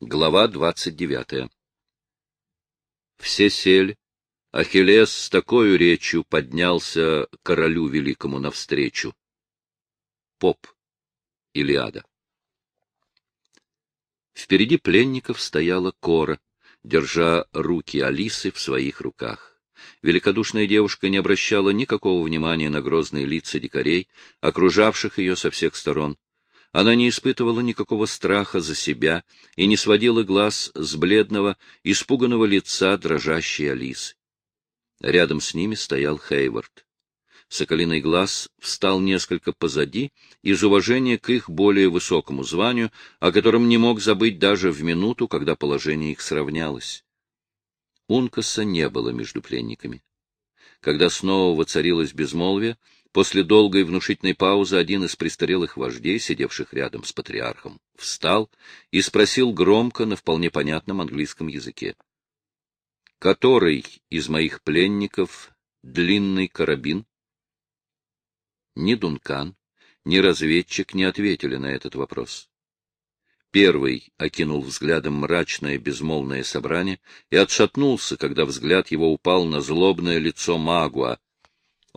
Глава 29. Все сели. Ахиллес с такой речью поднялся королю великому навстречу. Поп. Илиада. Впереди пленников стояла Кора, держа руки Алисы в своих руках. Великодушная девушка не обращала никакого внимания на грозные лица дикарей, окружавших ее со всех сторон. Она не испытывала никакого страха за себя и не сводила глаз с бледного, испуганного лица дрожащей Алисы. Рядом с ними стоял Хейвард. Соколиный глаз встал несколько позади из уважения к их более высокому званию, о котором не мог забыть даже в минуту, когда положение их сравнялось. Ункаса не было между пленниками. Когда снова воцарилось безмолвие, После долгой внушительной паузы один из престарелых вождей, сидевших рядом с патриархом, встал и спросил громко на вполне понятном английском языке. «Который из моих пленников длинный карабин?» Ни Дункан, ни разведчик не ответили на этот вопрос. Первый окинул взглядом мрачное безмолвное собрание и отшатнулся, когда взгляд его упал на злобное лицо Магуа,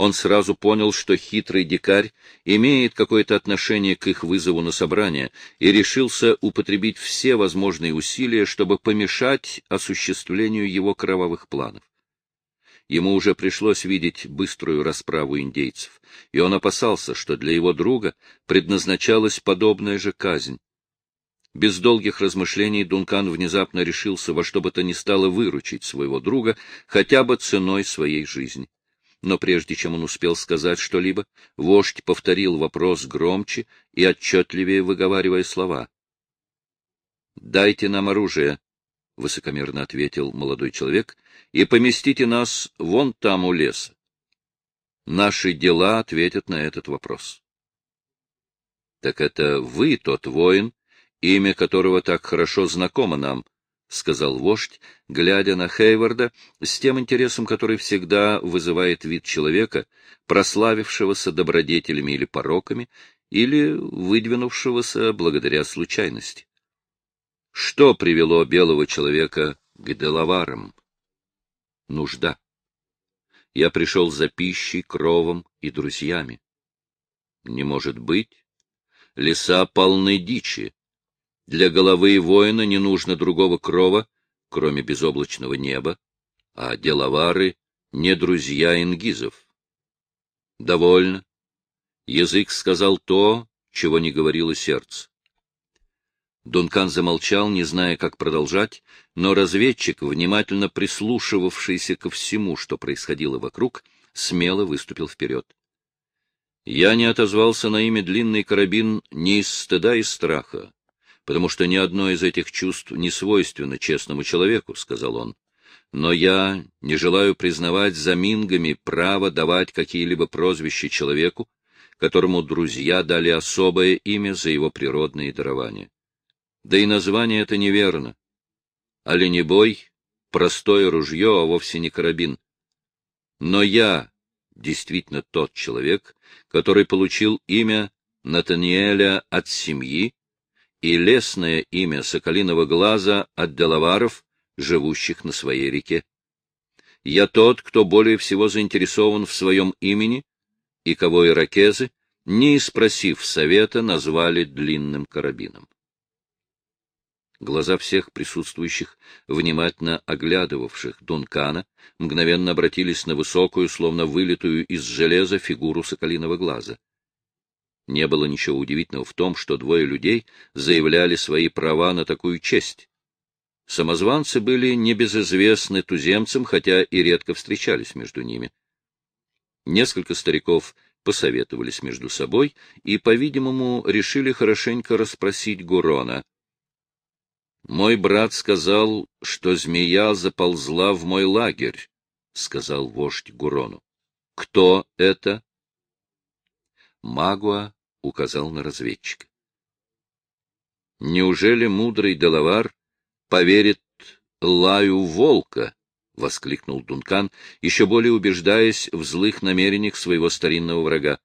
он сразу понял, что хитрый дикарь имеет какое-то отношение к их вызову на собрание, и решился употребить все возможные усилия, чтобы помешать осуществлению его кровавых планов. Ему уже пришлось видеть быструю расправу индейцев, и он опасался, что для его друга предназначалась подобная же казнь. Без долгих размышлений Дункан внезапно решился во что бы то ни стало выручить своего друга хотя бы ценой своей жизни но прежде чем он успел сказать что-либо, вождь повторил вопрос громче и отчетливее выговаривая слова. — Дайте нам оружие, — высокомерно ответил молодой человек, — и поместите нас вон там у леса. Наши дела ответят на этот вопрос. — Так это вы тот воин, имя которого так хорошо знакомо нам, — сказал вождь, глядя на Хейварда с тем интересом, который всегда вызывает вид человека, прославившегося добродетелями или пороками, или выдвинувшегося благодаря случайности. Что привело белого человека к деловарам? Нужда. Я пришел за пищей, кровом и друзьями. Не может быть. Леса полны дичи. Для головы воина не нужно другого крова, кроме безоблачного неба, а деловары — не друзья ингизов. Довольно. Язык сказал то, чего не говорило сердце. Дункан замолчал, не зная, как продолжать, но разведчик, внимательно прислушивавшийся ко всему, что происходило вокруг, смело выступил вперед. Я не отозвался на имя длинный карабин ни из стыда и страха, потому что ни одно из этих чувств не свойственно честному человеку, — сказал он. Но я не желаю признавать за мингами право давать какие-либо прозвища человеку, которому друзья дали особое имя за его природные дарования. Да и название это неверно. Оленебой — простое ружье, а вовсе не карабин. Но я действительно тот человек, который получил имя Натаниэля от семьи, и лесное имя Соколиного глаза от деловаров, живущих на своей реке. Я тот, кто более всего заинтересован в своем имени, и кого иракезы, не спросив совета, назвали длинным карабином. Глаза всех присутствующих, внимательно оглядывавших Дункана, мгновенно обратились на высокую, словно вылитую из железа, фигуру соколиного глаза. Не было ничего удивительного в том, что двое людей заявляли свои права на такую честь. Самозванцы были небезызвестны туземцам, хотя и редко встречались между ними. Несколько стариков посоветовались между собой и, по-видимому, решили хорошенько расспросить Гурона. «Мой брат сказал, что змея заползла в мой лагерь», — сказал вождь Гурону. «Кто это?» Магуа указал на разведчика. Неужели мудрый Делавар поверит лаю волка? — воскликнул Дункан, еще более убеждаясь в злых намерениях своего старинного врага.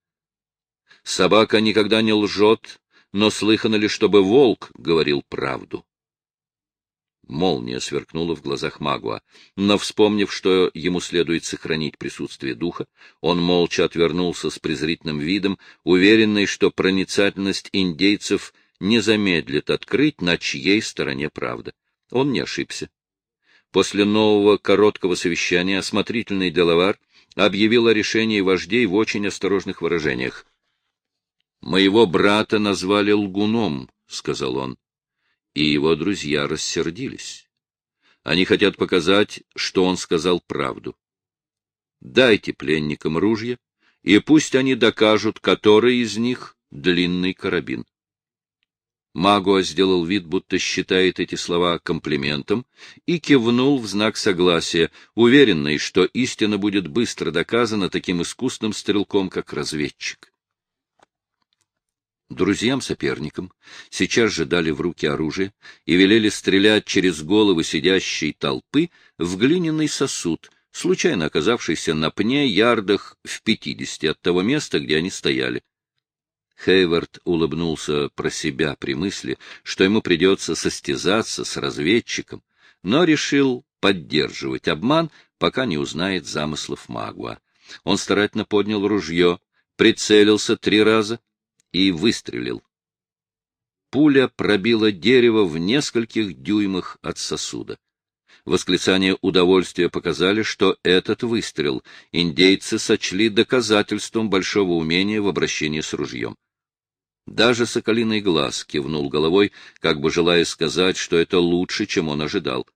Собака никогда не лжет, но слыхано ли, чтобы волк говорил правду? Молния сверкнула в глазах Магуа, но, вспомнив, что ему следует сохранить присутствие духа, он молча отвернулся с презрительным видом, уверенный, что проницательность индейцев не замедлит открыть, на чьей стороне правда. Он не ошибся. После нового короткого совещания осмотрительный Делавар объявил о решении вождей в очень осторожных выражениях. «Моего брата назвали лгуном», — сказал он и его друзья рассердились. Они хотят показать, что он сказал правду. Дайте пленникам ружья, и пусть они докажут, который из них длинный карабин. Магуа сделал вид, будто считает эти слова комплиментом, и кивнул в знак согласия, уверенный, что истина будет быстро доказана таким искусным стрелком, как разведчик. Друзьям-соперникам сейчас же дали в руки оружие и велели стрелять через головы сидящей толпы в глиняный сосуд, случайно оказавшийся на пне ярдах в пятидесяти от того места, где они стояли. Хейвард улыбнулся про себя при мысли, что ему придется состязаться с разведчиком, но решил поддерживать обман, пока не узнает замыслов Магуа. Он старательно поднял ружье, прицелился три раза — и выстрелил. Пуля пробила дерево в нескольких дюймах от сосуда. Восклицания удовольствия показали, что этот выстрел индейцы сочли доказательством большого умения в обращении с ружьем. Даже соколиный глаз кивнул головой, как бы желая сказать, что это лучше, чем он ожидал.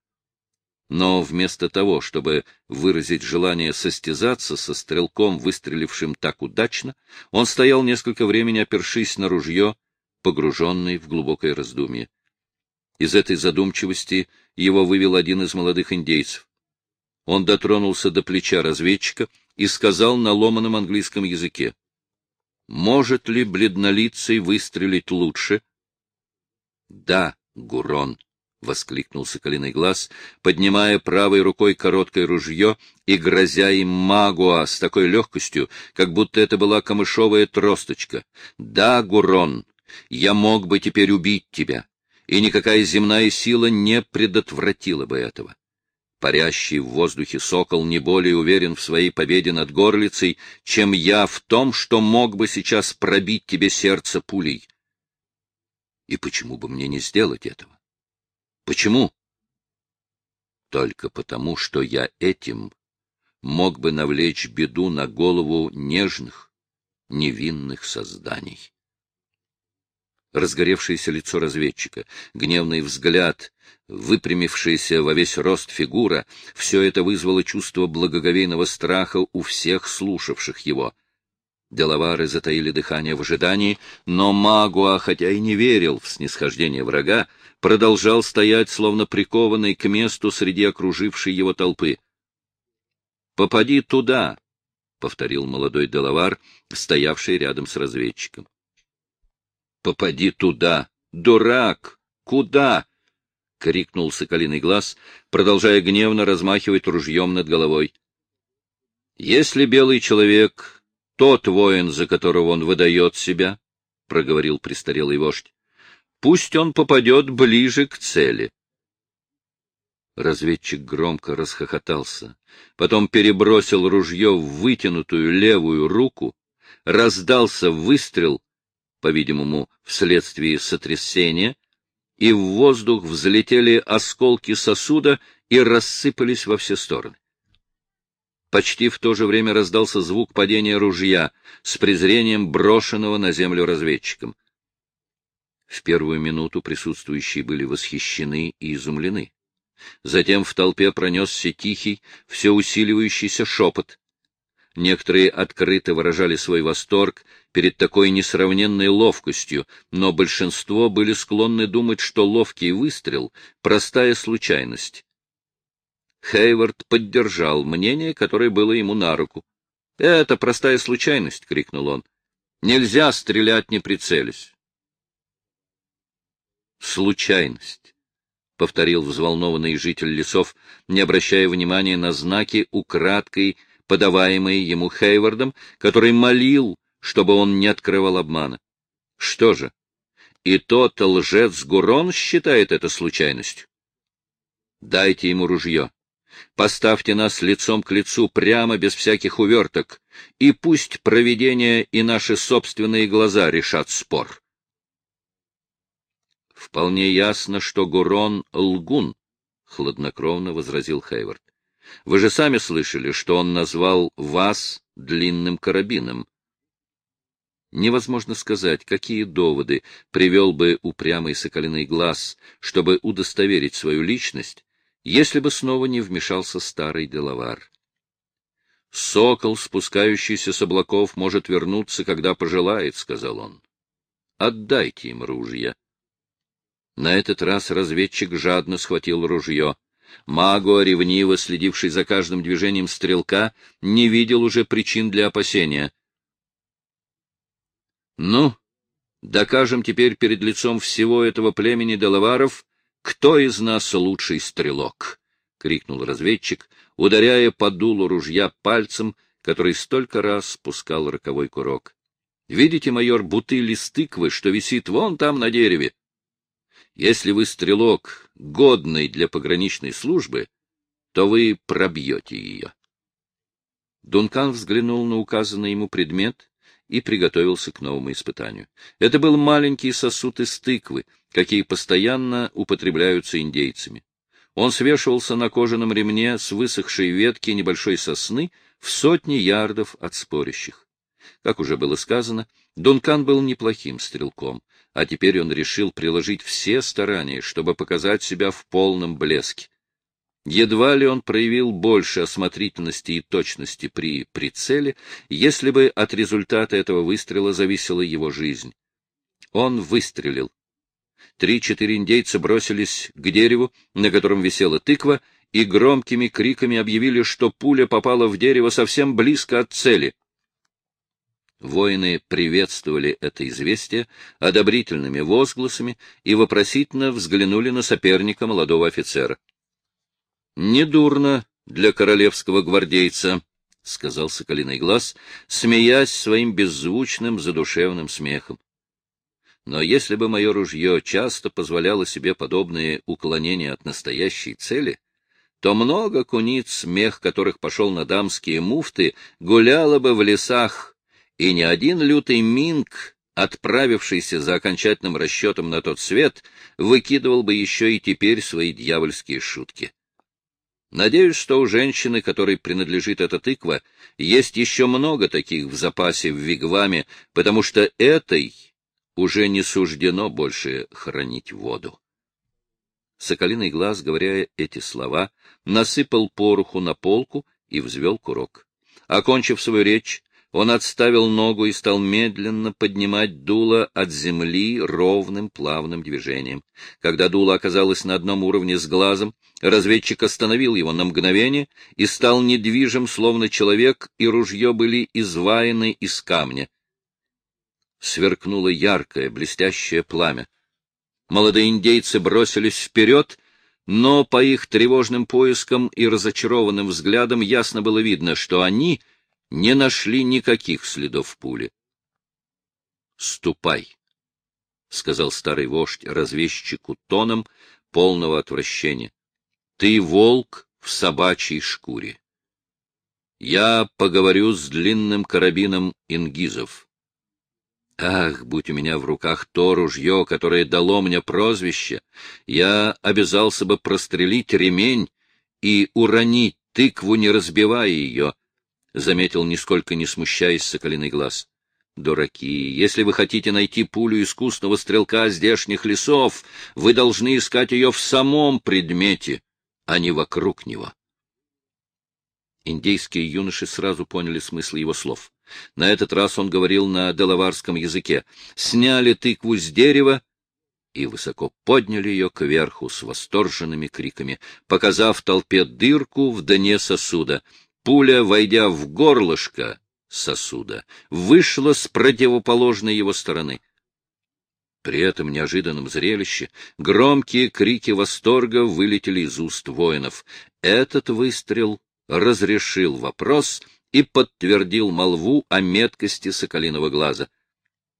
Но вместо того, чтобы выразить желание состязаться со стрелком, выстрелившим так удачно, он стоял несколько времени, опершись на ружье, погруженный в глубокое раздумье. Из этой задумчивости его вывел один из молодых индейцев. Он дотронулся до плеча разведчика и сказал на ломаном английском языке, «Может ли бледнолицый выстрелить лучше?» «Да, Гурон», — воскликнул соколиный глаз, поднимая правой рукой короткое ружье и грозя им Магуа с такой легкостью, как будто это была камышовая тросточка. — Да, Гурон, я мог бы теперь убить тебя, и никакая земная сила не предотвратила бы этого. Парящий в воздухе сокол не более уверен в своей победе над горлицей, чем я в том, что мог бы сейчас пробить тебе сердце пулей. И почему бы мне не сделать этого? Почему? Только потому, что я этим мог бы навлечь беду на голову нежных, невинных созданий. Разгоревшееся лицо разведчика, гневный взгляд, выпрямившаяся во весь рост фигура — все это вызвало чувство благоговейного страха у всех слушавших его. Деловары затаили дыхание в ожидании, но Магуа, хотя и не верил в снисхождение врага, продолжал стоять, словно прикованный к месту среди окружившей его толпы. «Попади туда!» — повторил молодой Делавар, стоявший рядом с разведчиком. «Попади туда! Дурак! Куда?» — крикнул соколиный глаз, продолжая гневно размахивать ружьем над головой. «Если белый человек — тот воин, за которого он выдает себя, — проговорил престарелый вождь, Пусть он попадет ближе к цели. Разведчик громко расхохотался, потом перебросил ружье в вытянутую левую руку, раздался выстрел, по-видимому, вследствие сотрясения, и в воздух взлетели осколки сосуда и рассыпались во все стороны. Почти в то же время раздался звук падения ружья с презрением брошенного на землю разведчиком. В первую минуту присутствующие были восхищены и изумлены. Затем в толпе пронесся тихий, все усиливающийся шепот. Некоторые открыто выражали свой восторг перед такой несравненной ловкостью, но большинство были склонны думать, что ловкий выстрел — простая случайность. Хейвард поддержал мнение, которое было ему на руку. — Это простая случайность! — крикнул он. — Нельзя стрелять, не прицелясь случайность, — повторил взволнованный житель лесов, не обращая внимания на знаки, украдкой подаваемые ему Хейвардом, который молил, чтобы он не открывал обмана. Что же, и тот лжец Гурон считает это случайностью? Дайте ему ружье. Поставьте нас лицом к лицу, прямо, без всяких уверток, и пусть провидение и наши собственные глаза решат спор. — Вполне ясно, что Гурон — лгун, — хладнокровно возразил Хейвард. — Вы же сами слышали, что он назвал вас длинным карабином. Невозможно сказать, какие доводы привел бы упрямый соколиный глаз, чтобы удостоверить свою личность, если бы снова не вмешался старый деловар. «Сокол, спускающийся с облаков, может вернуться, когда пожелает», — сказал он. «Отдайте им ружья». На этот раз разведчик жадно схватил ружье. Магуа, ревниво следивший за каждым движением стрелка, не видел уже причин для опасения. «Ну, докажем теперь перед лицом всего этого племени Делаваров, «Кто из нас лучший стрелок?» — крикнул разведчик, ударяя по дулу ружья пальцем, который столько раз спускал роковой курок. «Видите, майор, бутыль из тыквы, что висит вон там на дереве? Если вы стрелок, годный для пограничной службы, то вы пробьете ее». Дункан взглянул на указанный ему предмет и приготовился к новому испытанию. Это был маленький сосуд из тыквы, какие постоянно употребляются индейцами. Он свешивался на кожаном ремне с высохшей ветки небольшой сосны в сотни ярдов от спорящих. Как уже было сказано, Дункан был неплохим стрелком, а теперь он решил приложить все старания, чтобы показать себя в полном блеске. Едва ли он проявил больше осмотрительности и точности при прицеле, если бы от результата этого выстрела зависела его жизнь. Он выстрелил. Три-четыре индейца бросились к дереву, на котором висела тыква, и громкими криками объявили, что пуля попала в дерево совсем близко от цели. Воины приветствовали это известие одобрительными возгласами и вопросительно взглянули на соперника молодого офицера. Недурно для королевского гвардейца, — сказал Соколиный глаз, смеясь своим беззвучным задушевным смехом. Но если бы мое ружье часто позволяло себе подобные уклонения от настоящей цели, то много куниц, смех которых пошел на дамские муфты, гуляло бы в лесах, и ни один лютый минг, отправившийся за окончательным расчетом на тот свет, выкидывал бы еще и теперь свои дьявольские шутки. Надеюсь, что у женщины, которой принадлежит эта тыква, есть еще много таких в запасе в Вигваме, потому что этой уже не суждено больше хранить воду. Соколиный глаз, говоря эти слова, насыпал пороху на полку и взвел курок. Окончив свою речь, он отставил ногу и стал медленно поднимать дуло от земли ровным плавным движением. Когда дуло оказалось на одном уровне с глазом, разведчик остановил его на мгновение и стал недвижим, словно человек, и ружье были изваяны из камня. Сверкнуло яркое, блестящее пламя. Молодые индейцы бросились вперед, но по их тревожным поискам и разочарованным взглядам ясно было видно, что они — не нашли никаких следов пули. — Ступай, — сказал старый вождь разведчику тоном полного отвращения. — Ты волк в собачьей шкуре. Я поговорю с длинным карабином ингизов. Ах, будь у меня в руках то ружье, которое дало мне прозвище, я обязался бы прострелить ремень и уронить тыкву, не разбивая ее, — заметил, нисколько не смущаясь, соколиный глаз. — Дураки, если вы хотите найти пулю искусного стрелка здешних лесов, вы должны искать ее в самом предмете, а не вокруг него. Индейские юноши сразу поняли смысл его слов. На этот раз он говорил на делаварском языке. Сняли тыкву с дерева и высоко подняли ее кверху с восторженными криками, показав толпе дырку в дне сосуда. Пуля, войдя в горлышко сосуда, вышла с противоположной его стороны. При этом неожиданном зрелище громкие крики восторга вылетели из уст воинов. Этот выстрел разрешил вопрос и подтвердил молву о меткости соколиного глаза.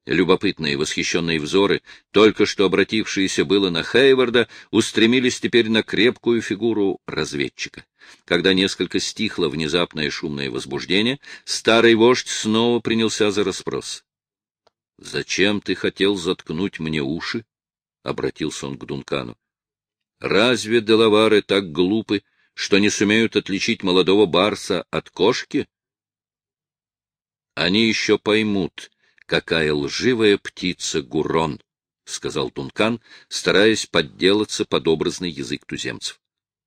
Любопытные, восхищенные взоры, только что обратившиеся было на Хейварда, устремились теперь на крепкую фигуру разведчика. Когда несколько стихло внезапное шумное возбуждение, старый вождь снова принялся за расспрос. — Зачем ты хотел заткнуть мне уши? — обратился он к Дункану. — Разве деловары так глупы, что не сумеют отличить молодого барса от кошки? Они еще поймут, какая лживая птица Гурон, — сказал Тункан, стараясь подделаться под образный язык туземцев.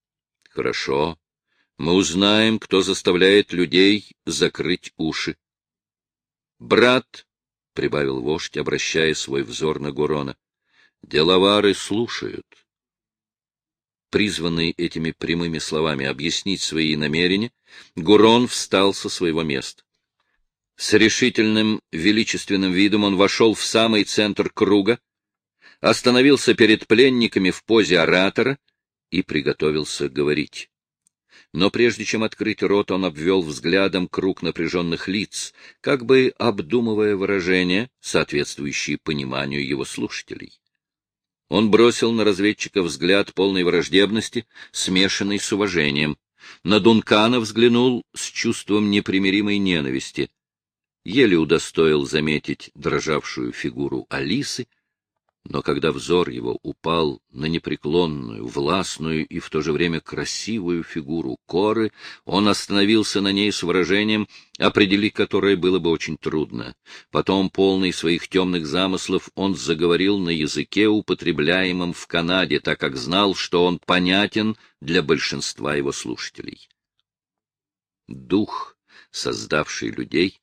— Хорошо. Мы узнаем, кто заставляет людей закрыть уши. — Брат, — прибавил вождь, обращая свой взор на Гурона, — деловары слушают. Призванный этими прямыми словами объяснить свои намерения, Гурон встал со своего места. С решительным, величественным видом он вошел в самый центр круга, остановился перед пленниками в позе оратора и приготовился говорить. Но прежде чем открыть рот, он обвел взглядом круг напряженных лиц, как бы обдумывая выражения, соответствующие пониманию его слушателей. Он бросил на разведчика взгляд полной враждебности, смешанный с уважением. На Дункана взглянул с чувством непримиримой ненависти — еле удостоил заметить дрожавшую фигуру Алисы, но когда взор его упал на непреклонную, властную и в то же время красивую фигуру Коры, он остановился на ней с выражением, определить которое было бы очень трудно. Потом, полный своих темных замыслов, он заговорил на языке, употребляемом в Канаде, так как знал, что он понятен для большинства его слушателей. Дух, создавший людей,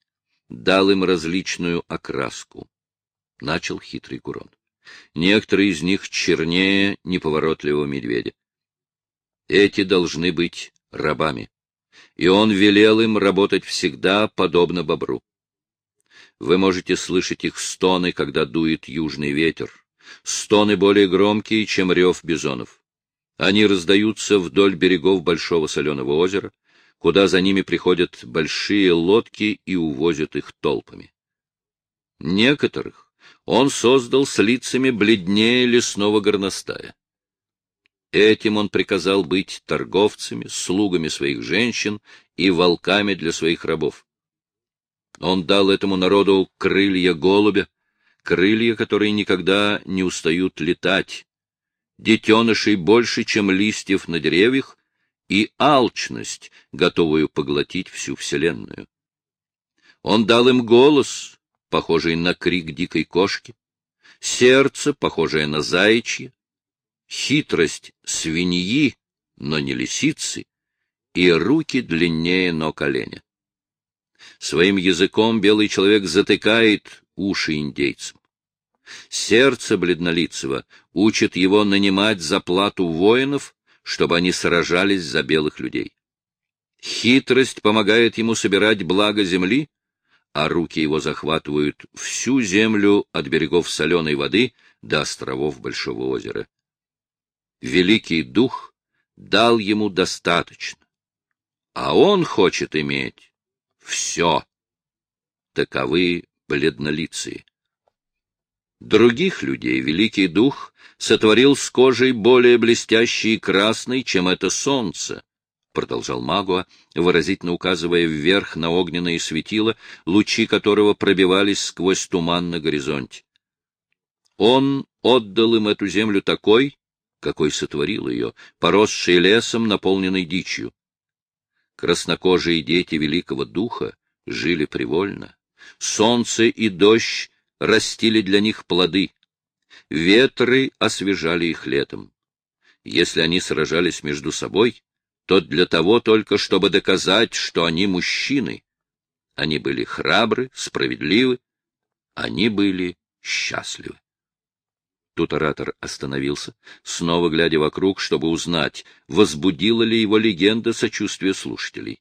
дал им различную окраску. Начал хитрый Гурон. Некоторые из них чернее неповоротливого медведя. Эти должны быть рабами. И он велел им работать всегда подобно бобру. Вы можете слышать их стоны, когда дует южный ветер. Стоны более громкие, чем рев бизонов. Они раздаются вдоль берегов Большого соленого озера, куда за ними приходят большие лодки и увозят их толпами. Некоторых он создал с лицами бледнее лесного горностая. Этим он приказал быть торговцами, слугами своих женщин и волками для своих рабов. Он дал этому народу крылья голубя, крылья, которые никогда не устают летать, детенышей больше, чем листьев на деревьях, и алчность, готовую поглотить всю Вселенную. Он дал им голос, похожий на крик дикой кошки, сердце, похожее на заячье, хитрость свиньи, но не лисицы, и руки длиннее ног оленя. Своим языком белый человек затыкает уши индейцам. Сердце бледнолицего учит его нанимать за плату воинов, чтобы они сражались за белых людей. Хитрость помогает ему собирать благо земли, а руки его захватывают всю землю от берегов соленой воды до островов Большого озера. Великий Дух дал ему достаточно, а он хочет иметь все. Таковы бледнолицые. Других людей Великий Дух сотворил с кожей более блестящей и красной, чем это солнце, — продолжал Магуа, выразительно указывая вверх на огненные светила, лучи которого пробивались сквозь туман на горизонте. Он отдал им эту землю такой, какой сотворил ее, поросшей лесом, наполненной дичью. Краснокожие дети Великого Духа жили привольно. Солнце и дождь растили для них плоды. Ветры освежали их летом. Если они сражались между собой, то для того только, чтобы доказать, что они мужчины. Они были храбры, справедливы, они были счастливы. Тут оратор остановился, снова глядя вокруг, чтобы узнать, возбудила ли его легенда сочувствие слушателей.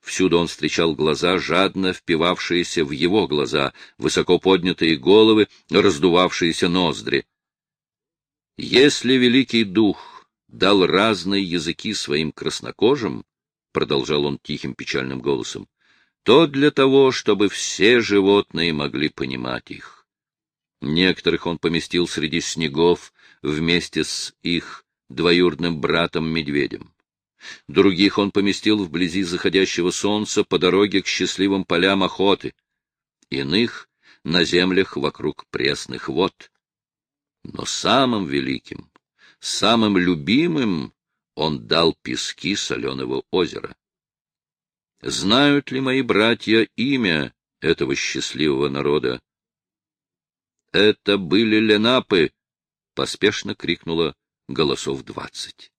Всюду он встречал глаза, жадно впивавшиеся в его глаза, высоко поднятые головы, раздувавшиеся ноздри. Если Великий Дух дал разные языки своим краснокожим, — продолжал он тихим печальным голосом, то для того, чтобы все животные могли понимать их. Некоторых он поместил среди снегов вместе с их двоюродным братом-медведем. Других он поместил вблизи заходящего солнца по дороге к счастливым полям охоты, иных — на землях вокруг пресных вод. Но самым великим, самым любимым он дал пески соленого озера. Знают ли мои братья имя этого счастливого народа? — Это были ленапы! — поспешно крикнула голосов двадцать.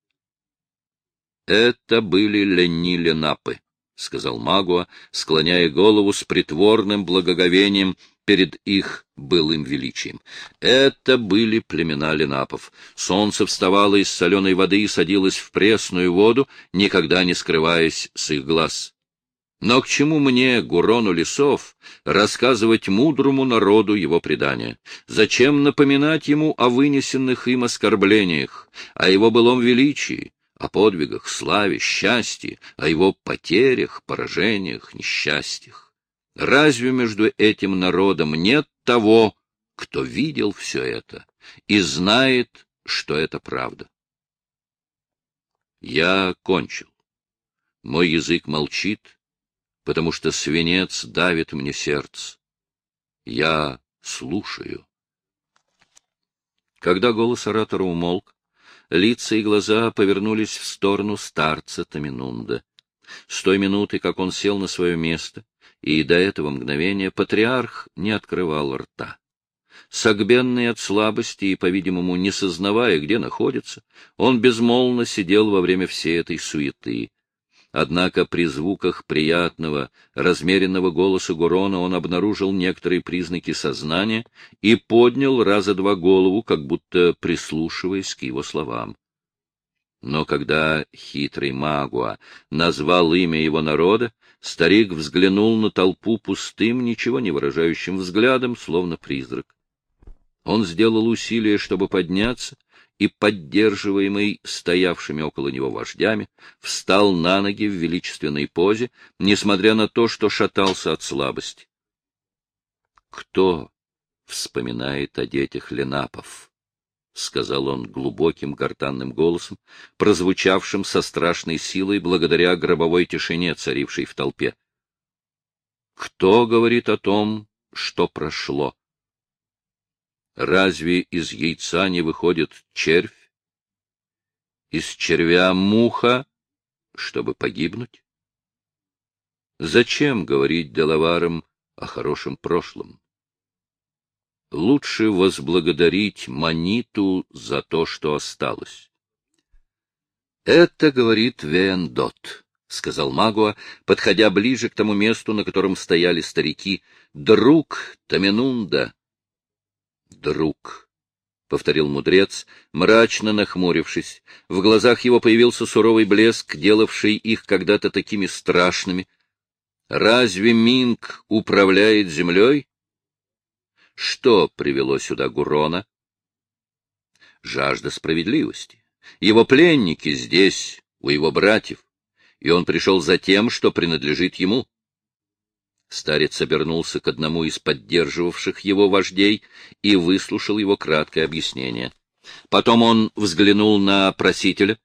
— Это были лени-ленапы, — сказал Магуа, склоняя голову с притворным благоговением перед их былым величием. Это были племена ленапов. Солнце вставало из соленой воды и садилось в пресную воду, никогда не скрываясь с их глаз. Но к чему мне, Гурону лесов, рассказывать мудрому народу его предания? Зачем напоминать ему о вынесенных им оскорблениях, о его былом величии, о подвигах, славе, счастье, о его потерях, поражениях, несчастьях? Разве между этим народом нет того, кто видел все это и знает, что это правда? Я кончил. Мой язык молчит, потому что свинец давит мне сердце. Я слушаю. Когда голос оратора умолк, лица и глаза повернулись в сторону старца Таминунда. С той минуты, как он сел на свое место, и до этого мгновения патриарх не открывал рта. Согбенный от слабости и, по-видимому, не сознавая, где находится, он безмолвно сидел во время всей этой суеты. Однако при звуках приятного, размеренного голоса Гурона он обнаружил некоторые признаки сознания и поднял раза два голову, как будто прислушиваясь к его словам. Но когда хитрый Магуа назвал имя его народа, старик взглянул на толпу пустым, ничего не выражающим взглядом, словно призрак. Он сделал усилие, чтобы подняться, и, поддерживаемый стоявшими около него вождями, встал на ноги в величественной позе, несмотря на то, что шатался от слабости. Кто вспоминает о детях Ленапов? — сказал он глубоким гортанным голосом, прозвучавшим со страшной силой благодаря гробовой тишине, царившей в толпе. — Кто говорит о том, что прошло? Разве из яйца не выходит червь? Из червя муха, чтобы погибнуть? Зачем говорить деловарам о хорошем прошлом? Лучше возблагодарить Маниту за то, что осталось. Это говорит Вендот, — сказал Магуа, подходя ближе к тому месту, на котором стояли старики, — друг Таминунда друг, — повторил мудрец, мрачно нахмурившись. В глазах его появился суровый блеск, делавший их когда-то такими страшными. Разве Минг управляет землей? Что привело сюда Гурона? Жажда справедливости. Его пленники здесь, у его братьев, и он пришел за тем, что принадлежит ему. Старец обернулся к одному из поддерживавших его вождей и выслушал его краткое объяснение. Потом он взглянул на просителя,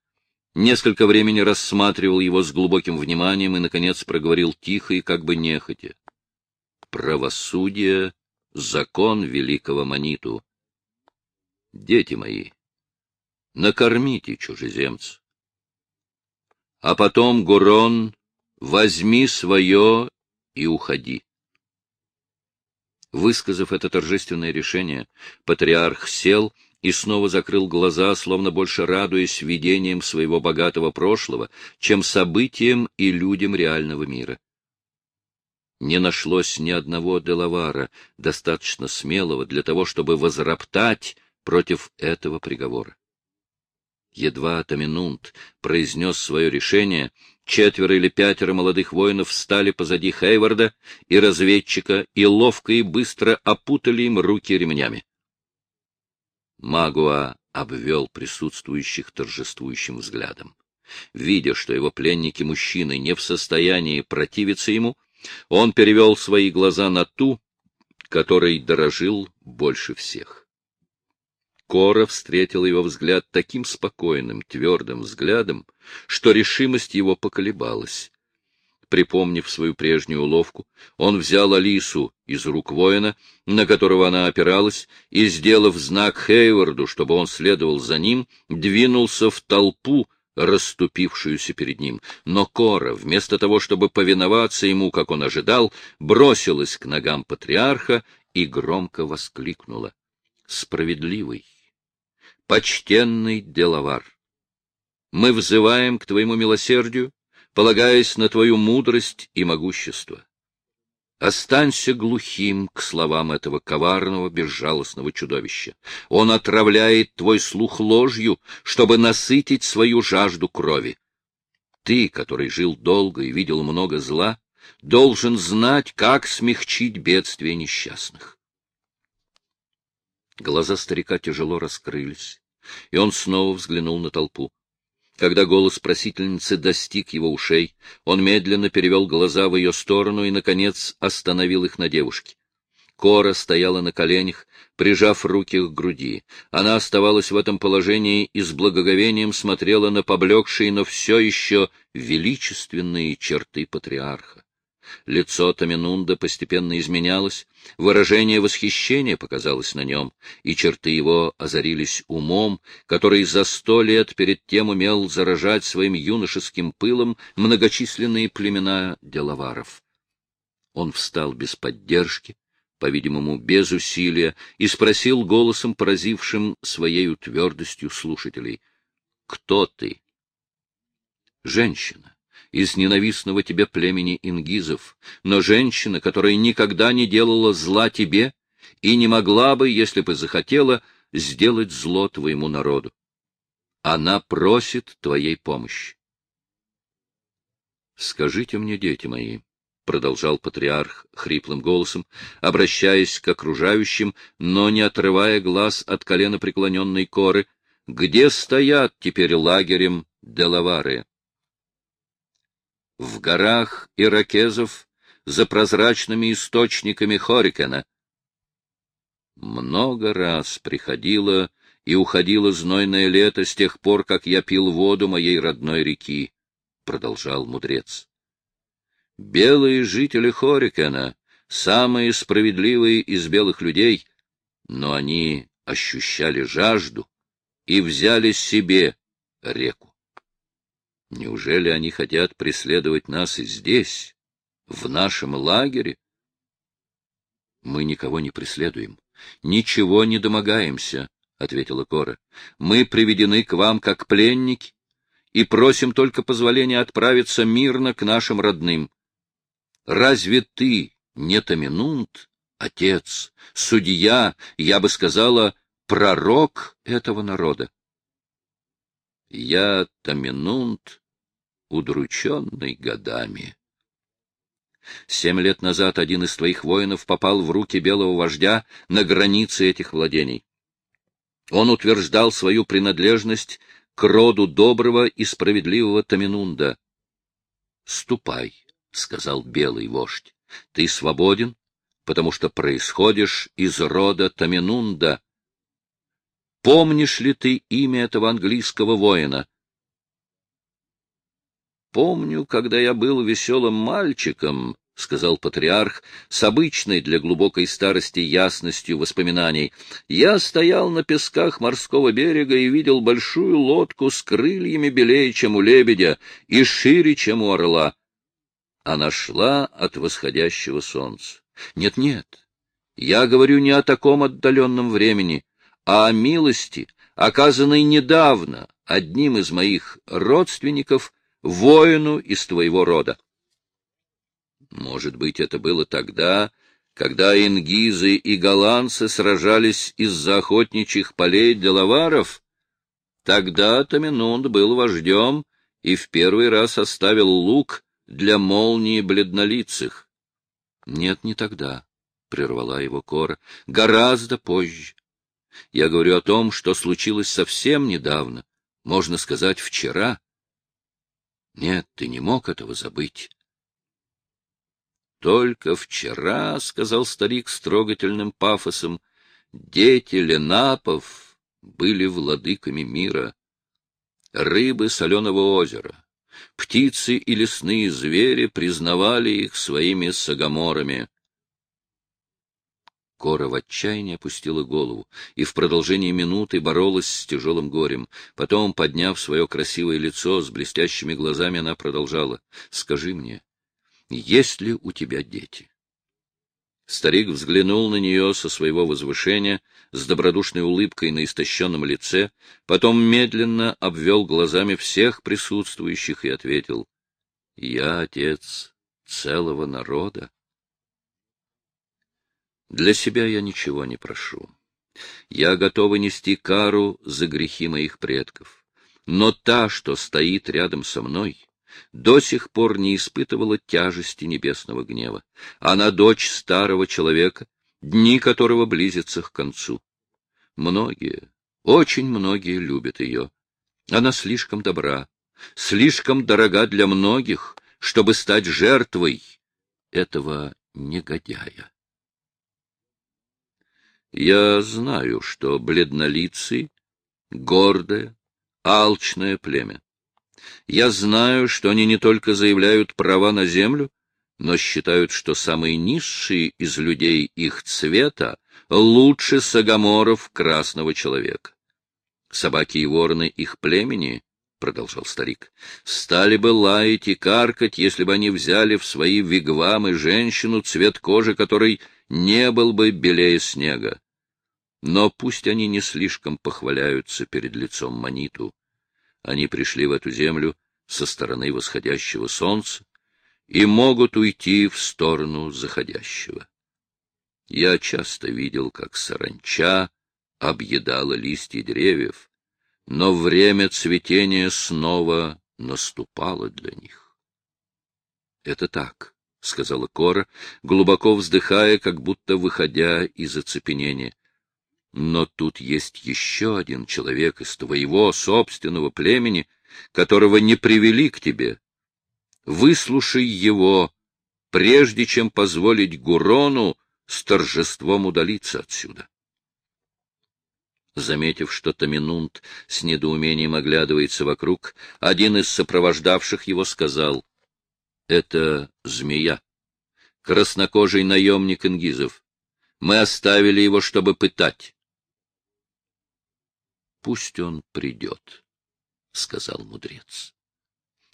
несколько времени рассматривал его с глубоким вниманием и, наконец, проговорил тихо и как бы нехотя. «Правосудие — закон великого Маниту. Дети мои, накормите чужеземца. А потом, Гурон, возьми свое и уходи. Высказав это торжественное решение, патриарх сел и снова закрыл глаза, словно больше радуясь видением своего богатого прошлого, чем событиям и людям реального мира. Не нашлось ни одного делавара, достаточно смелого для того, чтобы возроптать против этого приговора. Едва Таминунт произнес свое решение, Четверо или пятеро молодых воинов встали позади Хейварда и разведчика и ловко и быстро опутали им руки ремнями. Магуа обвел присутствующих торжествующим взглядом. Видя, что его пленники-мужчины не в состоянии противиться ему, Он перевел свои глаза на ту, которой дорожил больше всех. Кора встретил его взгляд таким спокойным, твердым взглядом, что решимость его поколебалась. Припомнив свою прежнюю уловку, он взял Алису из рук воина, на которого она опиралась, и, сделав знак Хейварду, чтобы он следовал за ним, двинулся в толпу, расступившуюся перед ним. Но Кора, вместо того, чтобы повиноваться ему, как он ожидал, бросилась к ногам патриарха и громко воскликнула. «Справедливый, почтенный деловар, мы взываем к твоему милосердию, полагаясь на твою мудрость и могущество. Останься глухим к словам этого коварного, безжалостного чудовища. Он отравляет твой слух ложью, чтобы насытить свою жажду крови. Ты, который жил долго и видел много зла, должен знать, как смягчить бедствия несчастных. Глаза старика тяжело раскрылись, и он снова взглянул на толпу. Когда голос просительницы достиг его ушей, он медленно перевел глаза в ее сторону и, наконец, остановил их на девушке. Кора стояла на коленях, прижав руки к груди. Она оставалась в этом положении и с благоговением смотрела на поблекшие, но все еще величественные черты патриарха. Лицо Таминунда постепенно изменялось, выражение восхищения показалось на нем, и черты его озарились умом, который за сто лет перед тем умел заражать своим юношеским пылом многочисленные племена деловаров. Он встал без поддержки, по-видимому, без усилия, и спросил голосом, поразившим своей твердостью слушателей, «Кто ты?» «Женщина из ненавистного тебе племени ингизов, но женщина, которая никогда не делала зла тебе и не могла бы, если бы захотела, сделать зло твоему народу. Она просит твоей помощи. «Скажите мне, дети мои», — продолжал патриарх хриплым голосом, обращаясь к окружающим, но не отрывая глаз от колена преклоненной коры, где стоят теперь лагерем Делавары? В горах иракезов за прозрачными источниками Хорикена. Много раз приходило и уходило знойное лето с тех пор, как я пил воду моей родной реки, — продолжал мудрец. Белые жители Хорикена — самые справедливые из белых людей, но они ощущали жажду и взяли себе реку. Неужели они хотят преследовать нас и здесь, в нашем лагере? Мы никого не преследуем, ничего не домогаемся, — ответила Кора. Мы приведены к вам как пленники и просим только позволения отправиться мирно к нашим родным. Разве ты не Таминунт, отец, судья, я бы сказала, пророк этого народа? Я Таминунт, удрученный годами. Семь лет назад один из твоих воинов попал в руки белого вождя на границе этих владений. Он утверждал свою принадлежность к роду доброго и справедливого Таминунда. — Ступай, — сказал белый вождь, — ты свободен, потому что происходишь из рода Таминунда. Помнишь ли ты имя этого английского воина? — Помню, когда я был веселым мальчиком, — сказал патриарх с обычной для глубокой старости ясностью воспоминаний. Я стоял на песках морского берега и видел большую лодку с крыльями белее, чем у лебедя, и шире, чем у орла. Она шла от восходящего солнца. Нет-нет, я говорю не о таком отдаленном времени, а о милости, оказанной недавно одним из моих родственников воину из твоего рода. Может быть, это было тогда, когда ингизы и голландцы сражались из-за охотничьих полей деловаров? Тогда Таминунд был вождем и в первый раз оставил лук для молнии бледнолицых. — Нет, не тогда, — прервала его Кора, — гораздо позже. Я говорю о том, что случилось совсем недавно, можно сказать, вчера. Нет, ты не мог этого забыть. Только вчера, — сказал старик с трогательным пафосом, — дети Ленапов были владыками мира. Рыбы соленого озера, птицы и лесные звери признавали их своими сагаморами. Кора в отчаянии опустила голову и в продолжении минуты боролась с тяжелым горем. Потом, подняв свое красивое лицо с блестящими глазами, она продолжала. — Скажи мне, есть ли у тебя дети? Старик взглянул на нее со своего возвышения, с добродушной улыбкой на истощенном лице, потом медленно обвел глазами всех присутствующих и ответил. — Я отец целого народа. Для себя я ничего не прошу. Я готова нести кару за грехи моих предков. Но та, что стоит рядом со мной, до сих пор не испытывала тяжести небесного гнева. Она дочь старого человека, дни которого близятся к концу. Многие, очень многие любят ее. Она слишком добра, слишком дорога для многих, чтобы стать жертвой этого негодяя. Я знаю, что бледнолицый — гордое, алчное племя. Я знаю, что они не только заявляют права на землю, но считают, что самые низшие из людей их цвета лучше сагаморов красного человека. Собаки и вороны их племени, — продолжал старик, — стали бы лаять и каркать, если бы они взяли в свои вигвамы женщину, цвет кожи которой не был бы белее снега. Но пусть они не слишком похваляются перед лицом Маниту. Они пришли в эту землю со стороны восходящего солнца и могут уйти в сторону заходящего. Я часто видел, как саранча объедала листья деревьев, но время цветения снова наступало для них. — Это так, — сказала Кора, глубоко вздыхая, как будто выходя из оцепенения. Но тут есть еще один человек из твоего собственного племени, которого не привели к тебе. Выслушай его, прежде чем позволить Гурону с торжеством удалиться отсюда. Заметив, что Таминунт с недоумением оглядывается вокруг, один из сопровождавших его сказал, — Это змея, краснокожий наемник Ингизов. Мы оставили его, чтобы пытать. — Пусть он придет, — сказал мудрец.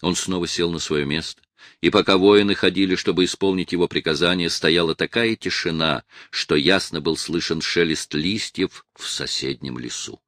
Он снова сел на свое место, и пока воины ходили, чтобы исполнить его приказание, стояла такая тишина, что ясно был слышен шелест листьев в соседнем лесу.